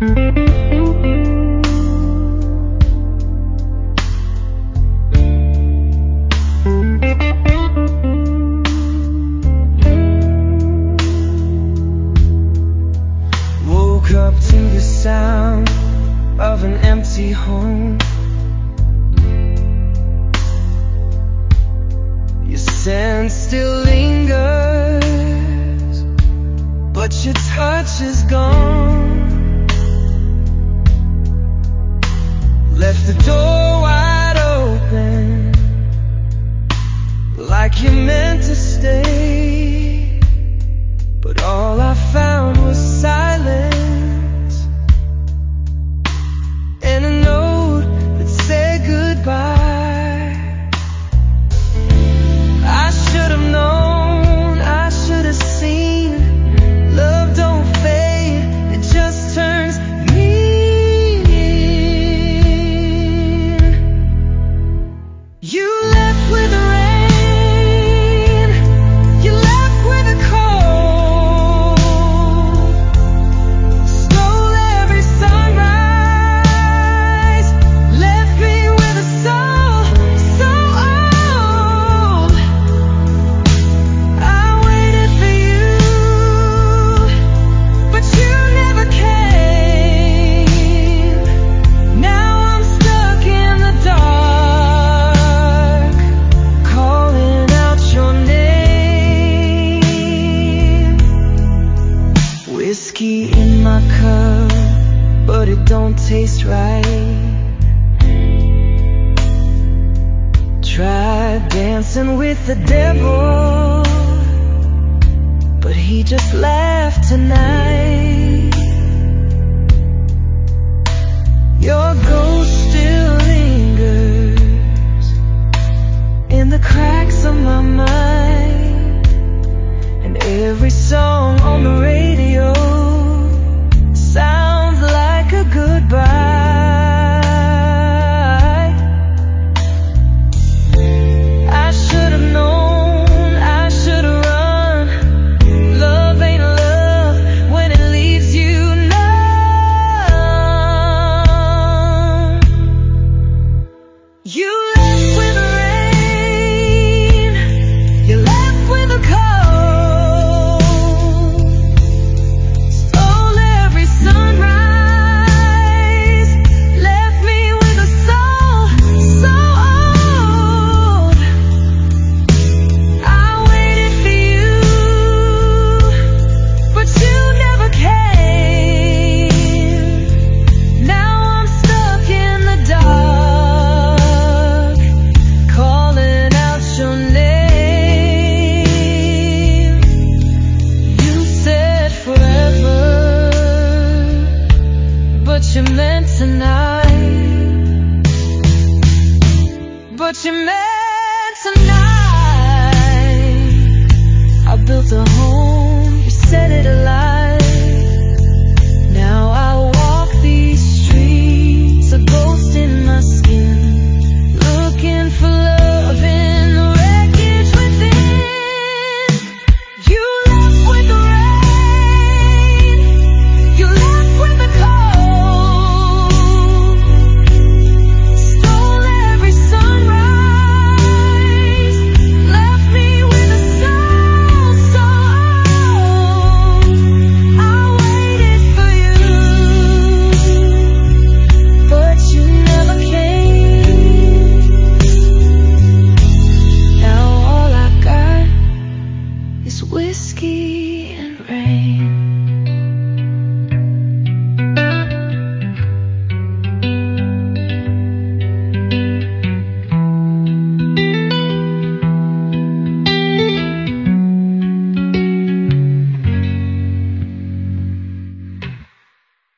Woke up to the sound of an empty home. don't taste right. Try dancing with the devil, but he just laughed tonight. built a home, you set it alive.